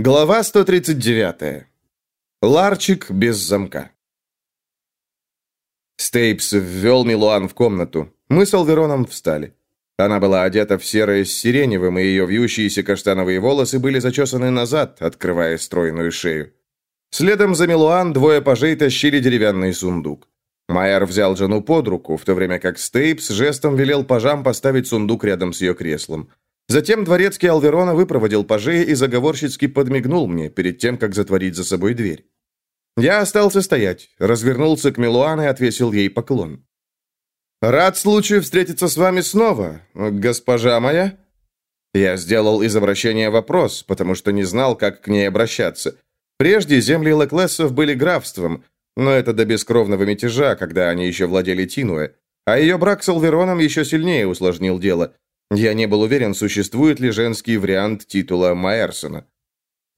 Глава 139. Ларчик без замка. Стейпс ввел Мелуан в комнату. Мы с Алвероном встали. Она была одета в серое с сиреневым, и ее вьющиеся каштановые волосы были зачесаны назад, открывая стройную шею. Следом за Мелуан двое пажей тащили деревянный сундук. Маер взял жену под руку, в то время как Стейпс жестом велел пажам поставить сундук рядом с ее креслом. Затем дворецкий Алверона выпроводил пажей и заговорщицки подмигнул мне перед тем, как затворить за собой дверь. Я остался стоять, развернулся к Милуан и отвесил ей поклон. «Рад случаю встретиться с вами снова, госпожа моя». Я сделал из обращения вопрос, потому что не знал, как к ней обращаться. Прежде земли Леклессов были графством, но это до бескровного мятежа, когда они еще владели Тинуэ. А ее брак с Алвероном еще сильнее усложнил дело – я не был уверен, существует ли женский вариант титула Майерсона.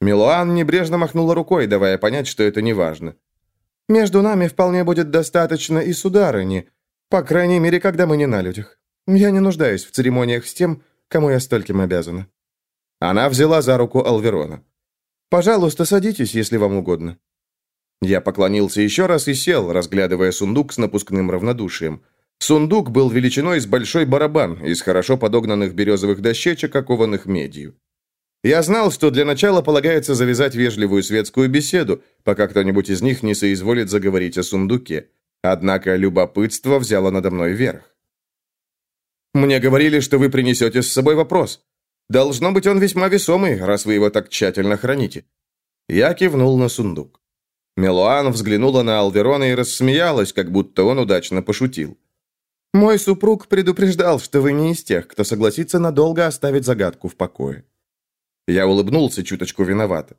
Милуан небрежно махнула рукой, давая понять, что это не важно. «Между нами вполне будет достаточно и сударыни, по крайней мере, когда мы не на людях. Я не нуждаюсь в церемониях с тем, кому я стольким обязана». Она взяла за руку Алверона. «Пожалуйста, садитесь, если вам угодно». Я поклонился еще раз и сел, разглядывая сундук с напускным равнодушием. Сундук был величиной с большой барабан из хорошо подогнанных березовых дощечек, окованных медью. Я знал, что для начала полагается завязать вежливую светскую беседу, пока кто-нибудь из них не соизволит заговорить о сундуке. Однако любопытство взяло надо мной верх. «Мне говорили, что вы принесете с собой вопрос. Должно быть, он весьма весомый, раз вы его так тщательно храните». Я кивнул на сундук. Мелуан взглянула на Алверона и рассмеялась, как будто он удачно пошутил. Мой супруг предупреждал, что вы не из тех, кто согласится надолго оставить загадку в покое. Я улыбнулся чуточку виновато.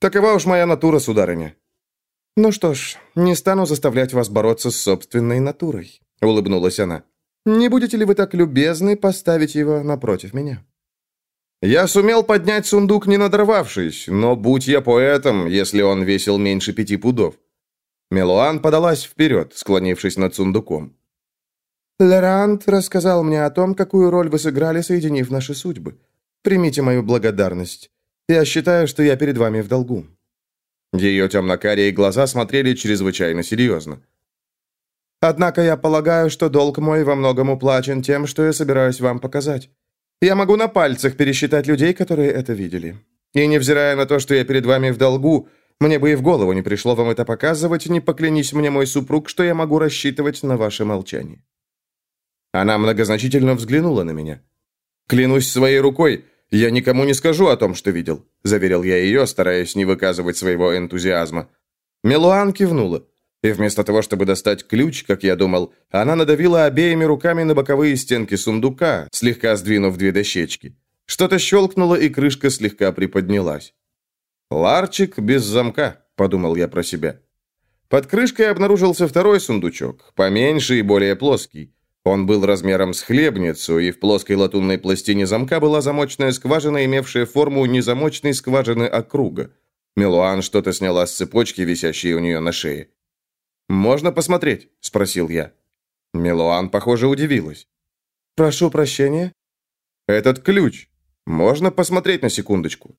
Такова уж моя натура, сударыня. Ну что ж, не стану заставлять вас бороться с собственной натурой, улыбнулась она. Не будете ли вы так любезны поставить его напротив меня? Я сумел поднять сундук, не надорвавшись, но будь я поэтом, если он весил меньше пяти пудов. Мелуан подалась вперед, склонившись над сундуком. Лерант рассказал мне о том, какую роль вы сыграли, соединив наши судьбы. Примите мою благодарность. Я считаю, что я перед вами в долгу». Ее темно-карие глаза смотрели чрезвычайно серьезно. «Однако я полагаю, что долг мой во многом уплачен тем, что я собираюсь вам показать. Я могу на пальцах пересчитать людей, которые это видели. И невзирая на то, что я перед вами в долгу, мне бы и в голову не пришло вам это показывать, не поклянись мне мой супруг, что я могу рассчитывать на ваше молчание». Она многозначительно взглянула на меня. «Клянусь своей рукой, я никому не скажу о том, что видел», заверил я ее, стараясь не выказывать своего энтузиазма. Мелуан кивнула. И вместо того, чтобы достать ключ, как я думал, она надавила обеими руками на боковые стенки сундука, слегка сдвинув две дощечки. Что-то щелкнуло, и крышка слегка приподнялась. «Ларчик без замка», — подумал я про себя. Под крышкой обнаружился второй сундучок, поменьше и более плоский. Он был размером с хлебницу, и в плоской латунной пластине замка была замочная скважина, имевшая форму не замочной скважины, а круга. Милуан что-то сняла с цепочки, висящей у нее на шее. «Можно посмотреть?» – спросил я. Милуан, похоже, удивилась. «Прошу прощения?» «Этот ключ. Можно посмотреть на секундочку?»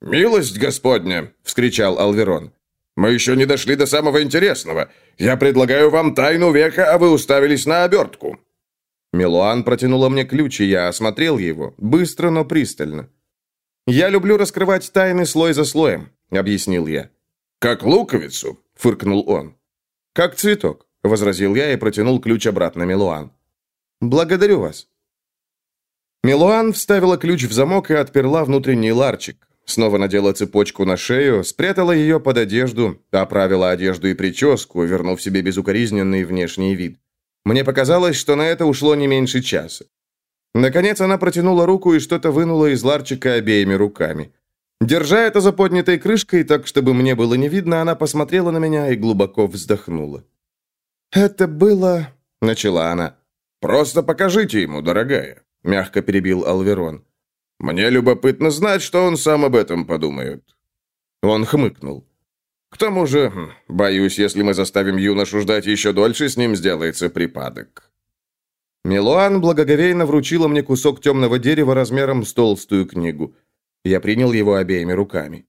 «Милость Господня!» – вскричал Алверон. Мы еще не дошли до самого интересного. Я предлагаю вам тайну века, а вы уставились на обертку». Милуан протянула мне ключ, и я осмотрел его, быстро, но пристально. «Я люблю раскрывать тайны слой за слоем», — объяснил я. «Как луковицу», — фыркнул он. «Как цветок», — возразил я и протянул ключ обратно Милуан. «Благодарю вас». Милуан вставила ключ в замок и отперла внутренний ларчик. Снова надела цепочку на шею, спрятала ее под одежду, оправила одежду и прическу, вернув себе безукоризненный внешний вид. Мне показалось, что на это ушло не меньше часа. Наконец она протянула руку и что-то вынула из ларчика обеими руками. Держа это за поднятой крышкой, так чтобы мне было не видно, она посмотрела на меня и глубоко вздохнула. «Это было...» — начала она. «Просто покажите ему, дорогая», — мягко перебил Алверон. Мне любопытно знать, что он сам об этом подумает». Он хмыкнул. «К тому же, хм, боюсь, если мы заставим юношу ждать еще дольше, с ним сделается припадок». Милуан благоговейно вручила мне кусок темного дерева размером с толстую книгу. Я принял его обеими руками.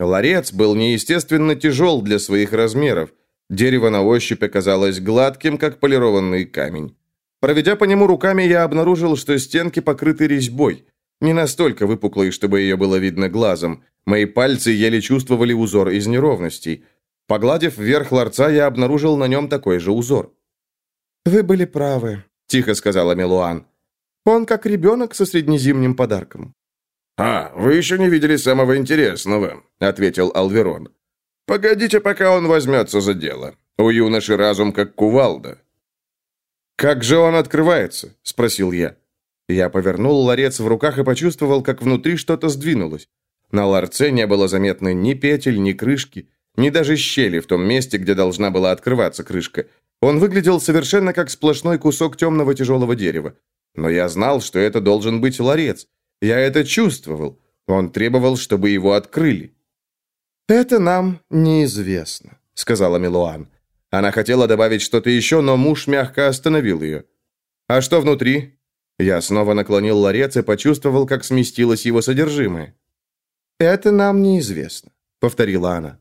Ларец был неестественно тяжел для своих размеров. Дерево на ощупь оказалось гладким, как полированный камень. Проведя по нему руками, я обнаружил, что стенки покрыты резьбой. Не настолько выпуклой, чтобы ее было видно глазом. Мои пальцы еле чувствовали узор из неровностей. Погладив вверх ларца, я обнаружил на нем такой же узор. «Вы были правы», — тихо сказала Мелуан. «Он как ребенок со среднезимним подарком». «А, вы еще не видели самого интересного», — ответил Алверон. «Погодите, пока он возьмется за дело. У юноши разум как кувалда». «Как же он открывается?» — спросил я. Я повернул ларец в руках и почувствовал, как внутри что-то сдвинулось. На ларце не было заметно ни петель, ни крышки, ни даже щели в том месте, где должна была открываться крышка. Он выглядел совершенно как сплошной кусок темного тяжелого дерева. Но я знал, что это должен быть ларец. Я это чувствовал. Он требовал, чтобы его открыли. «Это нам неизвестно», — сказала Милуан. Она хотела добавить что-то еще, но муж мягко остановил ее. «А что внутри?» Я снова наклонил ларец и почувствовал, как сместилось его содержимое. «Это нам неизвестно», — повторила она.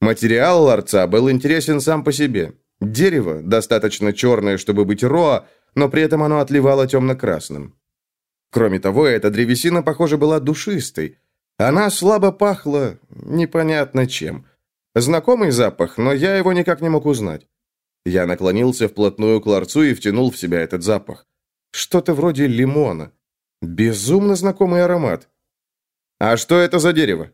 Материал ларца был интересен сам по себе. Дерево, достаточно черное, чтобы быть роа, но при этом оно отливало темно-красным. Кроме того, эта древесина, похоже, была душистой. Она слабо пахла непонятно чем. Знакомый запах, но я его никак не мог узнать. Я наклонился вплотную к ларцу и втянул в себя этот запах. Что-то вроде лимона. Безумно знакомый аромат. «А что это за дерево?»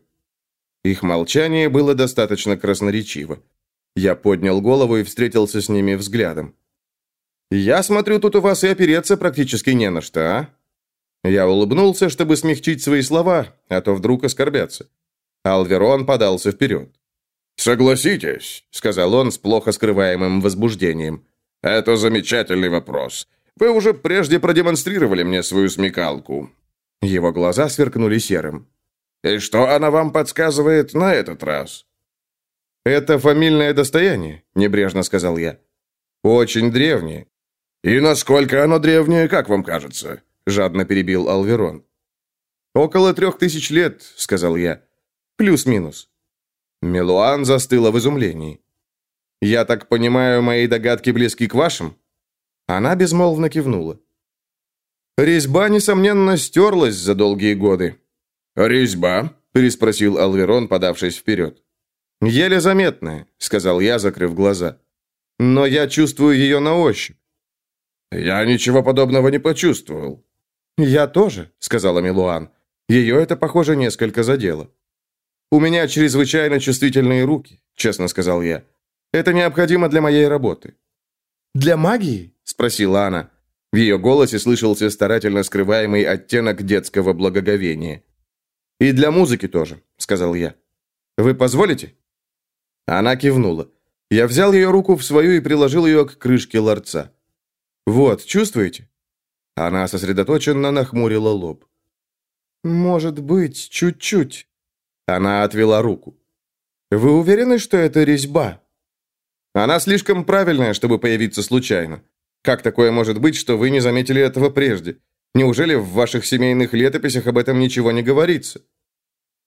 Их молчание было достаточно красноречиво. Я поднял голову и встретился с ними взглядом. «Я смотрю, тут у вас и опереться практически не на что, а?» Я улыбнулся, чтобы смягчить свои слова, а то вдруг оскорбятся. Алверон подался вперед. «Согласитесь», — сказал он с плохо скрываемым возбуждением. «Это замечательный вопрос. Вы уже прежде продемонстрировали мне свою смекалку». Его глаза сверкнули серым. «И что она вам подсказывает на этот раз?» «Это фамильное достояние», — небрежно сказал я. «Очень древнее». «И насколько оно древнее, как вам кажется?» жадно перебил Алверон. «Около трех тысяч лет», — сказал я. «Плюс-минус». Мелуан застыла в изумлении. «Я так понимаю, мои догадки близки к вашим?» Она безмолвно кивнула. «Резьба, несомненно, стерлась за долгие годы». «Резьба?» – переспросил Алверон, подавшись вперед. «Еле заметная», – сказал я, закрыв глаза. «Но я чувствую ее на ощупь». «Я ничего подобного не почувствовал». «Я тоже», — сказала Милуан. Ее это, похоже, несколько задело. «У меня чрезвычайно чувствительные руки», — честно сказал я. «Это необходимо для моей работы». «Для магии?» — спросила она. В ее голосе слышался старательно скрываемый оттенок детского благоговения. «И для музыки тоже», — сказал я. «Вы позволите?» Она кивнула. Я взял ее руку в свою и приложил ее к крышке ларца. «Вот, чувствуете?» Она сосредоточенно нахмурила лоб. «Может быть, чуть-чуть». Она отвела руку. «Вы уверены, что это резьба?» «Она слишком правильная, чтобы появиться случайно. Как такое может быть, что вы не заметили этого прежде? Неужели в ваших семейных летописях об этом ничего не говорится?»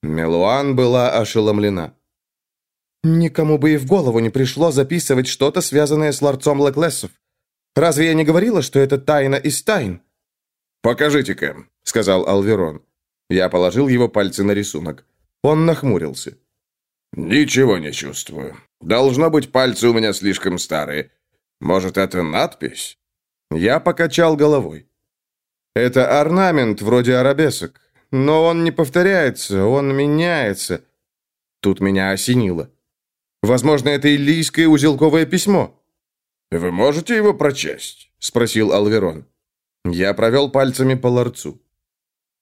Мелуан была ошеломлена. «Никому бы и в голову не пришло записывать что-то, связанное с ларцом Леклессов. Разве я не говорила, что это тайна из тайн?» «Покажите-ка», — сказал Алверон. Я положил его пальцы на рисунок. Он нахмурился. «Ничего не чувствую. Должно быть, пальцы у меня слишком старые. Может, это надпись?» Я покачал головой. «Это орнамент вроде арабесок, но он не повторяется, он меняется». Тут меня осенило. «Возможно, это иллийское узелковое письмо». «Вы можете его прочесть?» – спросил Алверон. Я провел пальцами по ларцу.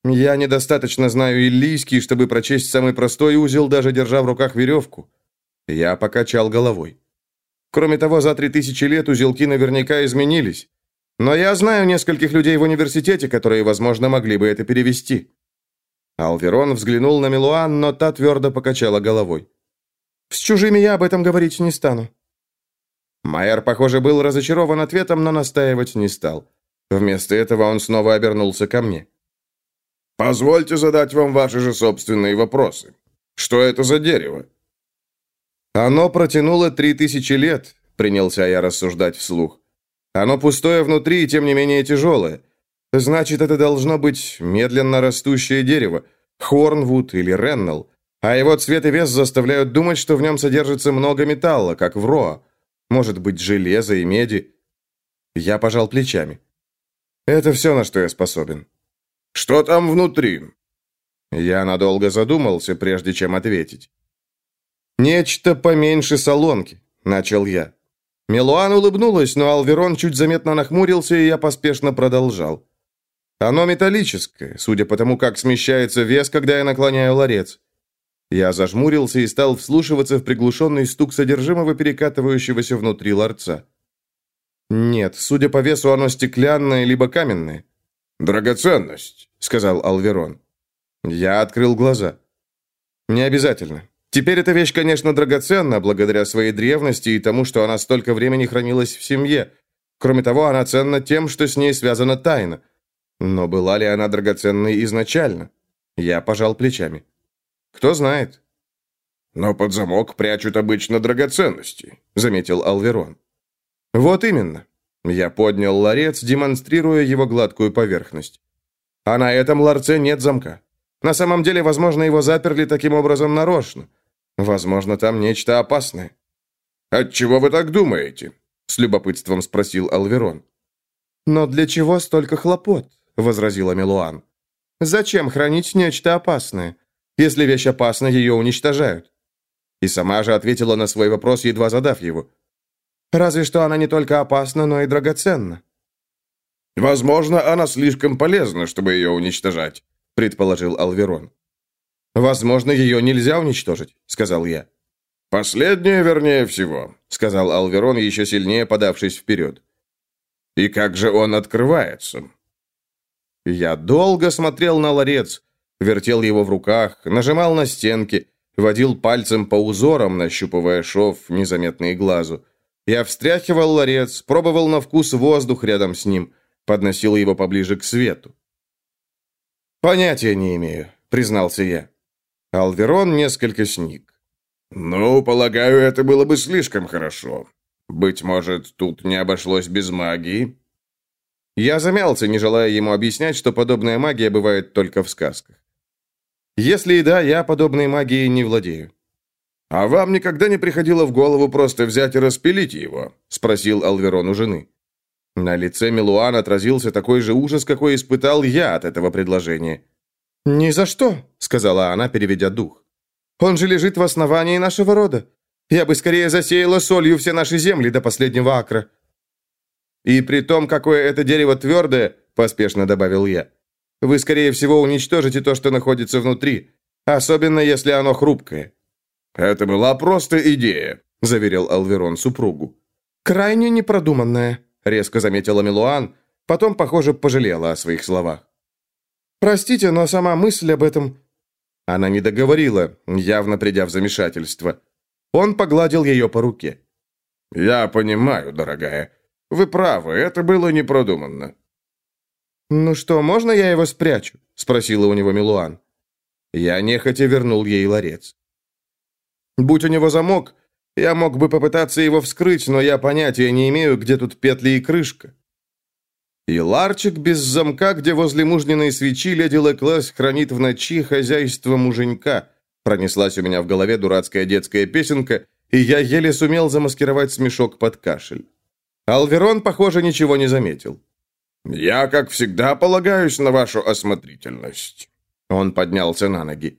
Я недостаточно знаю иллийский, чтобы прочесть самый простой узел, даже держа в руках веревку. Я покачал головой. Кроме того, за три тысячи лет узелки наверняка изменились. Но я знаю нескольких людей в университете, которые, возможно, могли бы это перевести. Алверон взглянул на Милуан, но та твердо покачала головой. «С чужими я об этом говорить не стану. Майер, похоже, был разочарован ответом, но настаивать не стал. Вместо этого он снова обернулся ко мне. Позвольте задать вам ваши же собственные вопросы. Что это за дерево?» «Оно протянуло три тысячи лет», — принялся я рассуждать вслух. «Оно пустое внутри и, тем не менее, тяжелое. Значит, это должно быть медленно растущее дерево, Хорнвуд или Реннелл. А его цвет и вес заставляют думать, что в нем содержится много металла, как в Роа. Может быть, железа и меди. Я пожал плечами. Это все, на что я способен. Что там внутри? Я надолго задумался, прежде чем ответить. «Нечто поменьше солонки», — начал я. Милуан улыбнулась, но Алверон чуть заметно нахмурился, и я поспешно продолжал. «Оно металлическое, судя по тому, как смещается вес, когда я наклоняю ларец. Я зажмурился и стал вслушиваться в приглушенный стук содержимого, перекатывающегося внутри ларца. «Нет, судя по весу, оно стеклянное либо каменное». «Драгоценность», — сказал Алверон. Я открыл глаза. «Не обязательно. Теперь эта вещь, конечно, драгоценна, благодаря своей древности и тому, что она столько времени хранилась в семье. Кроме того, она ценна тем, что с ней связана тайна. Но была ли она драгоценной изначально? Я пожал плечами. Кто знает. Но под замок прячут обычно драгоценности, заметил Алверон. Вот именно. Я поднял ларец, демонстрируя его гладкую поверхность. А на этом ларце нет замка. На самом деле, возможно, его заперли таким образом нарочно. Возможно, там нечто опасное. Отчего вы так думаете? с любопытством спросил Алверон. Но для чего столько хлопот? возразила Милуан. Зачем хранить нечто опасное? Если вещь опасна, ее уничтожают. И сама же ответила на свой вопрос, едва задав его. Разве что она не только опасна, но и драгоценна. Возможно, она слишком полезна, чтобы ее уничтожать, предположил Алверон. Возможно, ее нельзя уничтожить, сказал я. Последнее вернее всего, сказал Алверон, еще сильнее подавшись вперед. И как же он открывается? Я долго смотрел на ларец, вертел его в руках, нажимал на стенки, водил пальцем по узорам, нащупывая шов, незаметный глазу. Я встряхивал ларец, пробовал на вкус воздух рядом с ним, подносил его поближе к свету. «Понятия не имею», — признался я. Алверон несколько сник. «Ну, полагаю, это было бы слишком хорошо. Быть может, тут не обошлось без магии?» Я замялся, не желая ему объяснять, что подобная магия бывает только в сказках. Если и да, я подобной магией не владею. «А вам никогда не приходило в голову просто взять и распилить его?» – спросил Алверон у жены. На лице Милуан отразился такой же ужас, какой испытал я от этого предложения. «Ни за что», – сказала она, переведя дух. «Он же лежит в основании нашего рода. Я бы скорее засеяла солью все наши земли до последнего акра». «И при том, какое это дерево твердое», – поспешно добавил я, вы, скорее всего, уничтожите то, что находится внутри, особенно если оно хрупкое». «Это была просто идея», — заверил Алверон супругу. «Крайне непродуманная», — резко заметила Милуан, потом, похоже, пожалела о своих словах. «Простите, но сама мысль об этом...» Она не договорила, явно придя в замешательство. Он погладил ее по руке. «Я понимаю, дорогая. Вы правы, это было непродуманно. «Ну что, можно я его спрячу?» – спросила у него Милуан. Я нехотя вернул ей ларец. «Будь у него замок, я мог бы попытаться его вскрыть, но я понятия не имею, где тут петли и крышка». И ларчик без замка, где возле мужниной свечи леди Леклес хранит в ночи хозяйство муженька. Пронеслась у меня в голове дурацкая детская песенка, и я еле сумел замаскировать смешок под кашель. Алверон, похоже, ничего не заметил. «Я, как всегда, полагаюсь на вашу осмотрительность». Он поднялся на ноги.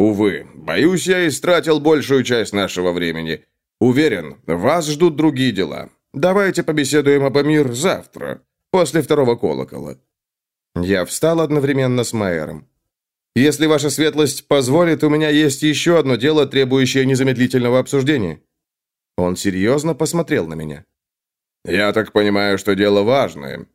«Увы, боюсь, я истратил большую часть нашего времени. Уверен, вас ждут другие дела. Давайте побеседуем об мир завтра, после второго колокола». Я встал одновременно с Майером. «Если ваша светлость позволит, у меня есть еще одно дело, требующее незамедлительного обсуждения». Он серьезно посмотрел на меня. «Я так понимаю, что дело важное.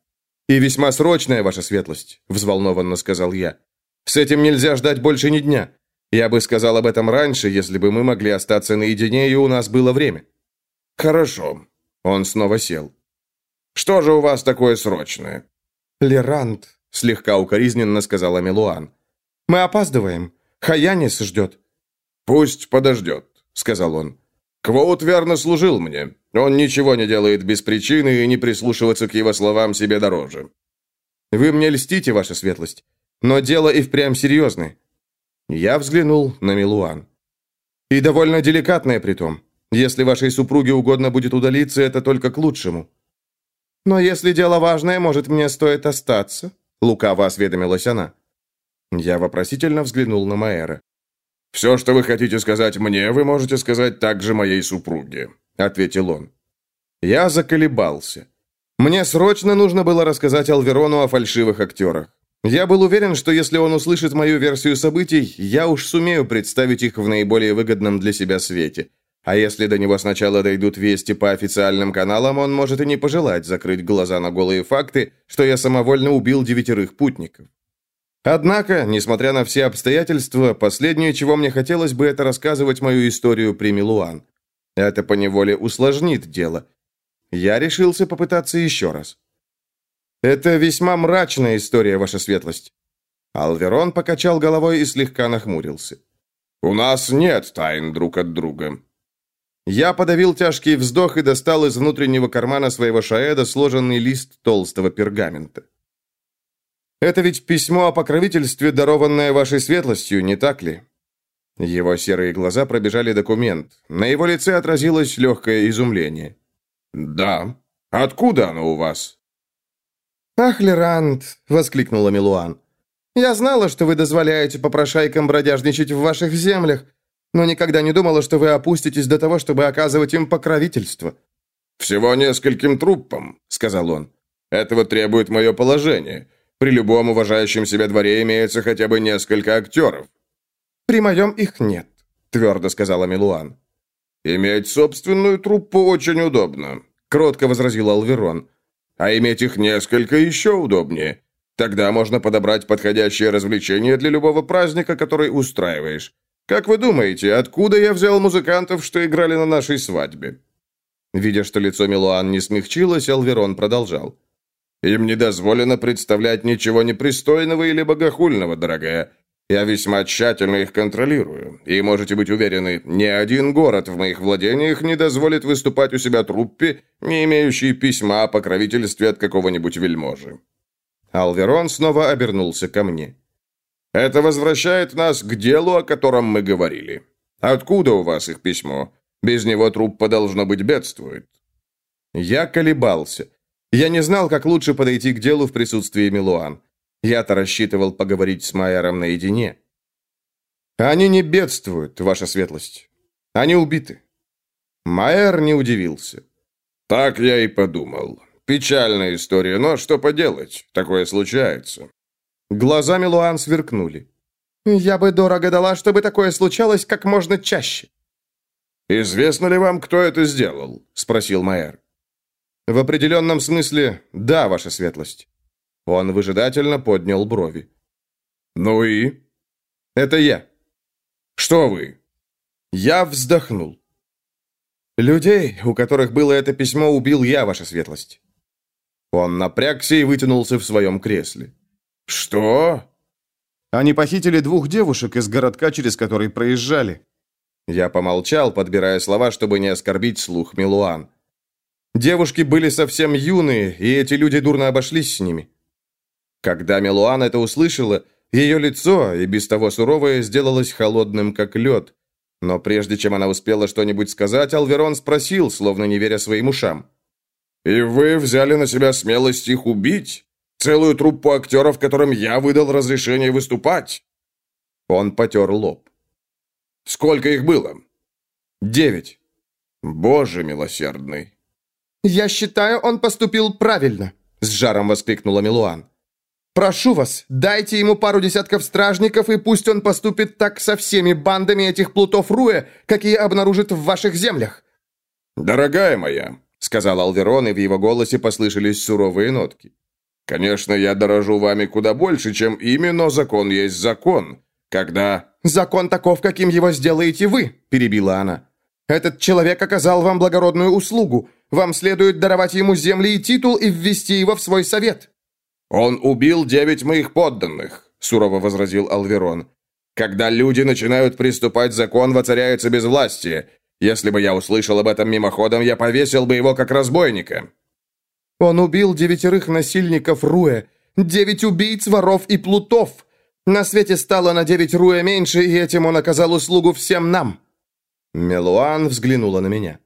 «И весьма срочная, ваша светлость», — взволнованно сказал я. «С этим нельзя ждать больше ни дня. Я бы сказал об этом раньше, если бы мы могли остаться наедине, и у нас было время». «Хорошо». Он снова сел. «Что же у вас такое срочное?» «Лерант», — слегка укоризненно сказала Милуан. Мы опаздываем. Хаянис ждет». «Пусть подождет», — сказал он. «Квоут верно служил мне. Он ничего не делает без причины, и не прислушиваться к его словам себе дороже». «Вы мне льстите, ваша светлость, но дело и впрямь серьезное». Я взглянул на Милуан. «И довольно деликатное при том. Если вашей супруге угодно будет удалиться, это только к лучшему». «Но если дело важное, может, мне стоит остаться?» Лукаво осведомилась она. Я вопросительно взглянул на Маэра. «Все, что вы хотите сказать мне, вы можете сказать также моей супруге», — ответил он. Я заколебался. Мне срочно нужно было рассказать Алверону о фальшивых актерах. Я был уверен, что если он услышит мою версию событий, я уж сумею представить их в наиболее выгодном для себя свете. А если до него сначала дойдут вести по официальным каналам, он может и не пожелать закрыть глаза на голые факты, что я самовольно убил девятерых путников. Однако, несмотря на все обстоятельства, последнее, чего мне хотелось бы, это рассказывать мою историю при Милуан. Это поневоле усложнит дело. Я решился попытаться еще раз. Это весьма мрачная история, ваша светлость. Алверон покачал головой и слегка нахмурился. «У нас нет тайн друг от друга. Я подавил тяжкий вздох и достал из внутреннего кармана своего шаэда сложенный лист толстого пергамента. «Это ведь письмо о покровительстве, дарованное вашей светлостью, не так ли?» Его серые глаза пробежали документ. На его лице отразилось легкое изумление. «Да. Откуда оно у вас?» «Ах, Лерант!» — воскликнула Милуан. «Я знала, что вы дозволяете попрошайкам бродяжничать в ваших землях, но никогда не думала, что вы опуститесь до того, чтобы оказывать им покровительство». «Всего нескольким труппам», — сказал он. «Этого требует мое положение. При любом уважающем себя дворе имеется хотя бы несколько актеров». «При моем их нет», — твердо сказала Милуан. «Иметь собственную труппу очень удобно», — кротко возразил Алверон. «А иметь их несколько еще удобнее. Тогда можно подобрать подходящее развлечение для любого праздника, который устраиваешь. Как вы думаете, откуда я взял музыкантов, что играли на нашей свадьбе?» Видя, что лицо Милуан не смягчилось, Алверон продолжал. «Им не дозволено представлять ничего непристойного или богохульного, дорогая. Я весьма тщательно их контролирую, и можете быть уверены, ни один город в моих владениях не дозволит выступать у себя труппе, не имеющей письма о покровительстве от какого-нибудь вельможи». Алверон снова обернулся ко мне. Это возвращает нас к делу, о котором мы говорили. Откуда у вас их письмо? Без него труппа, должно быть, бедствует». Я колебался. Я не знал, как лучше подойти к делу в присутствии Милуан. Я-то рассчитывал поговорить с Майером наедине. «Они не бедствуют, ваша светлость. Они убиты». Майер не удивился. «Так я и подумал. Печальная история, но что поделать, такое случается. Глаза Милуан сверкнули. «Я бы дорого дала, чтобы такое случалось как можно чаще». «Известно ли вам, кто это сделал?» – спросил Майер. «В определенном смысле, да, ваша светлость». Он выжидательно поднял брови. «Ну и?» «Это я». «Что вы?» Я вздохнул. «Людей, у которых было это письмо, убил я, ваша светлость». Он напрягся и вытянулся в своем кресле. «Что?» Они похитили двух девушек из городка, через который проезжали. Я помолчал, подбирая слова, чтобы не оскорбить слух Милуан. Девушки были совсем юные, и эти люди дурно обошлись с ними. Когда Милуан это услышала, ее лицо, и без того суровое, сделалось холодным, как лед. Но прежде чем она успела что-нибудь сказать, Алверон спросил, словно не веря своим ушам. «И вы взяли на себя смелость их убить?» Целую труппу актеров, которым я выдал разрешение выступать?» Он потер лоб. «Сколько их было?» «Девять». «Боже милосердный!» «Я считаю, он поступил правильно», — с жаром воскликнула Милуан. «Прошу вас, дайте ему пару десятков стражников, и пусть он поступит так со всеми бандами этих плутов Руэ, какие обнаружит в ваших землях». «Дорогая моя», — сказал Алверон, и в его голосе послышались суровые нотки. Конечно, я дорожу вами куда больше, чем ими, но закон есть закон. Когда...» «Закон таков, каким его сделаете вы», – перебила она. «Этот человек оказал вам благородную услугу. Вам следует даровать ему земли и титул и ввести его в свой совет». «Он убил девять моих подданных», – сурово возразил Алверон. «Когда люди начинают приступать закон, воцаряется безвластие. Если бы я услышал об этом мимоходом, я повесил бы его как разбойника». «Он убил девятерых насильников Руэ, девять убийц, воров и плутов. На свете стало на девять Руэ меньше, и этим он оказал услугу всем нам». Мелуан взглянула на меня.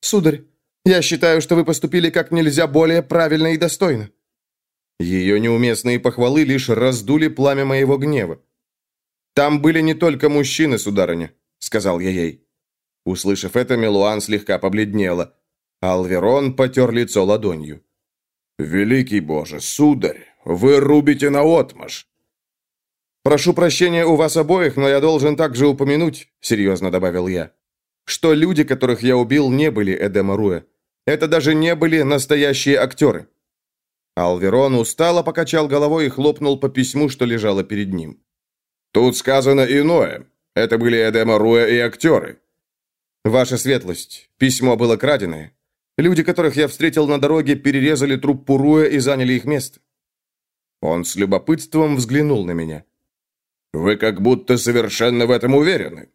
«Сударь, я считаю, что вы поступили как нельзя более правильно и достойно». Ее неуместные похвалы лишь раздули пламя моего гнева. «Там были не только мужчины, сударыня», — сказал я ей. Услышав это, Мелуан слегка побледнела. Алверон потер лицо ладонью. «Великий Боже, сударь, вы рубите наотмашь!» «Прошу прощения у вас обоих, но я должен также упомянуть», — серьезно добавил я, «что люди, которых я убил, не были Эдема Руэ. Это даже не были настоящие актеры». Алверон устало покачал головой и хлопнул по письму, что лежало перед ним. «Тут сказано иное. Это были Эдема Руэ и актеры». «Ваша светлость, письмо было краденое. Люди, которых я встретил на дороге, перерезали труп Руэ и заняли их место». Он с любопытством взглянул на меня. «Вы как будто совершенно в этом уверены».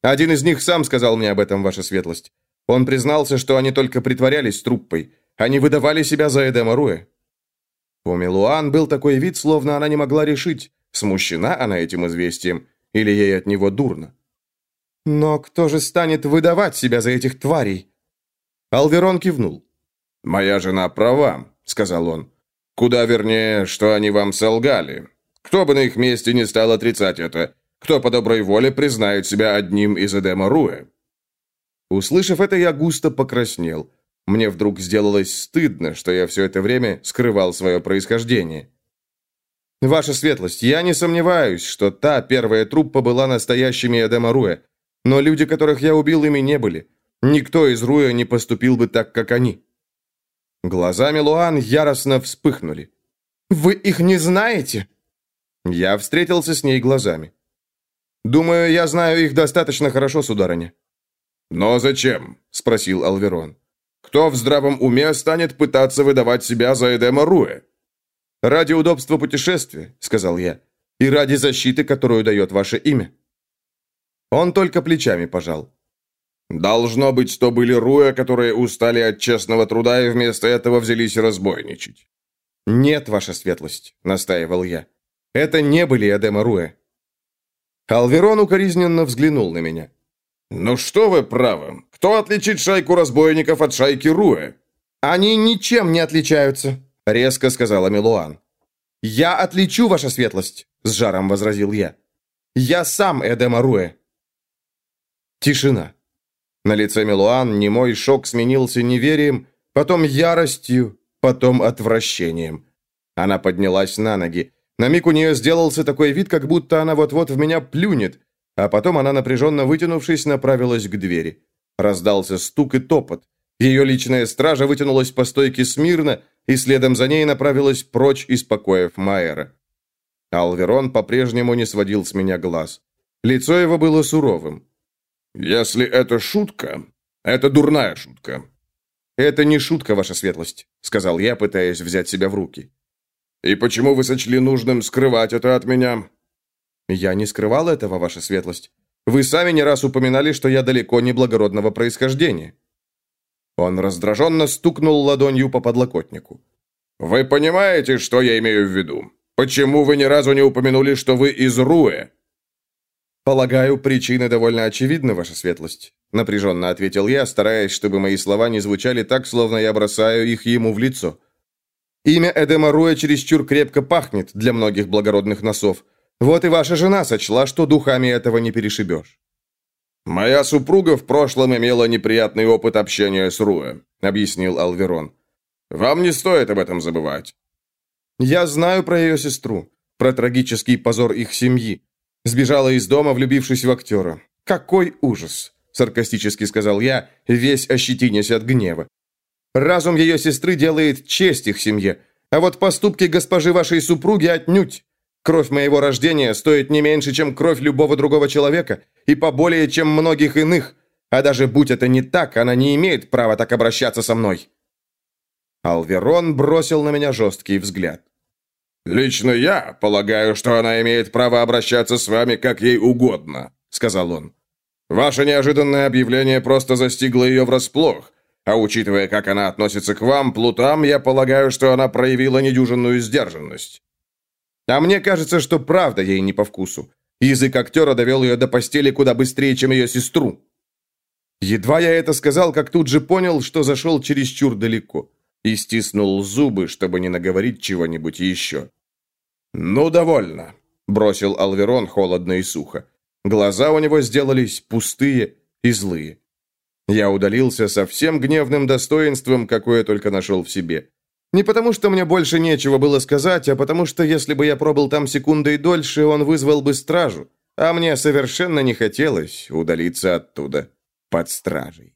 «Один из них сам сказал мне об этом, ваша светлость. Он признался, что они только притворялись труппой. Они выдавали себя за Эдема Руэ. У Милуан был такой вид, словно она не могла решить, смущена она этим известием или ей от него дурно. «Но кто же станет выдавать себя за этих тварей?» Алверон кивнул. «Моя жена права», — сказал он. «Куда вернее, что они вам солгали. Кто бы на их месте не стал отрицать это? Кто по доброй воле признает себя одним из Эдема Руэ?» Услышав это, я густо покраснел. Мне вдруг сделалось стыдно, что я все это время скрывал свое происхождение. «Ваша светлость, я не сомневаюсь, что та первая труппа была настоящими Эдема Руэ, но люди, которых я убил, ими не были. Никто из Руэ не поступил бы так, как они». Глазами Луан яростно вспыхнули. «Вы их не знаете?» Я встретился с ней глазами. «Думаю, я знаю их достаточно хорошо, сударыня». «Но зачем?» – спросил Алверон. Кто в здравом уме станет пытаться выдавать себя за Эдема Руэ? «Ради удобства путешествия», — сказал я, — «и ради защиты, которую дает ваше имя». Он только плечами пожал. «Должно быть, то были Руэ, которые устали от честного труда и вместо этого взялись разбойничать». «Нет, ваша светлость», — настаивал я. «Это не были Эдема Руэ». Алверон укоризненно взглянул на меня. «Ну что вы правы. Кто отличит шайку разбойников от шайки Руэ?» «Они ничем не отличаются», — резко сказала Милуан. «Я отличу, ваша светлость», — с жаром возразил я. «Я сам Эдема Руэ». Тишина. На лице Милуан немой шок сменился неверием, потом яростью, потом отвращением. Она поднялась на ноги. На миг у нее сделался такой вид, как будто она вот-вот в меня плюнет, а потом она, напряженно вытянувшись, направилась к двери. Раздался стук и топот. Ее личная стража вытянулась по стойке смирно, и следом за ней направилась прочь из покоев Майера. Алверон по-прежнему не сводил с меня глаз. Лицо его было суровым. «Если это шутка, это дурная шутка». «Это не шутка, ваша светлость», — сказал я, пытаясь взять себя в руки. «И почему вы сочли нужным скрывать это от меня?» «Я не скрывал этого, ваша светлость. Вы сами не раз упоминали, что я далеко не благородного происхождения». Он раздраженно стукнул ладонью по подлокотнику. «Вы понимаете, что я имею в виду? Почему вы ни разу не упомянули, что вы из Руэ?» «Полагаю, причины довольно очевидны, ваша светлость», — напряженно ответил я, стараясь, чтобы мои слова не звучали так, словно я бросаю их ему в лицо. «Имя Эдема Руэ чересчур крепко пахнет для многих благородных носов. Вот и ваша жена сочла, что духами этого не перешибешь». «Моя супруга в прошлом имела неприятный опыт общения с Руэ», — объяснил Алверон. «Вам не стоит об этом забывать». «Я знаю про ее сестру, про трагический позор их семьи. Сбежала из дома, влюбившись в актера. Какой ужас!» — саркастически сказал я, весь ощетинясь от гнева. «Разум ее сестры делает честь их семье, а вот поступки госпожи вашей супруги отнюдь. Кровь моего рождения стоит не меньше, чем кровь любого другого человека, и поболее, чем многих иных. А даже будь это не так, она не имеет права так обращаться со мной». Алверон бросил на меня жесткий взгляд. «Лично я полагаю, что она имеет право обращаться с вами как ей угодно», — сказал он. «Ваше неожиданное объявление просто застигло ее врасплох, а учитывая, как она относится к вам, плутам, я полагаю, что она проявила недюжинную сдержанность». «А мне кажется, что правда ей не по вкусу. Язык актера довел ее до постели куда быстрее, чем ее сестру». Едва я это сказал, как тут же понял, что зашел чересчур далеко и стиснул зубы, чтобы не наговорить чего-нибудь еще. «Ну, довольно», — бросил Алверон холодно и сухо. Глаза у него сделались пустые и злые. Я удалился со всем гневным достоинством, какое только нашел в себе. Не потому, что мне больше нечего было сказать, а потому что, если бы я пробыл там секундой дольше, он вызвал бы стражу, а мне совершенно не хотелось удалиться оттуда под стражей.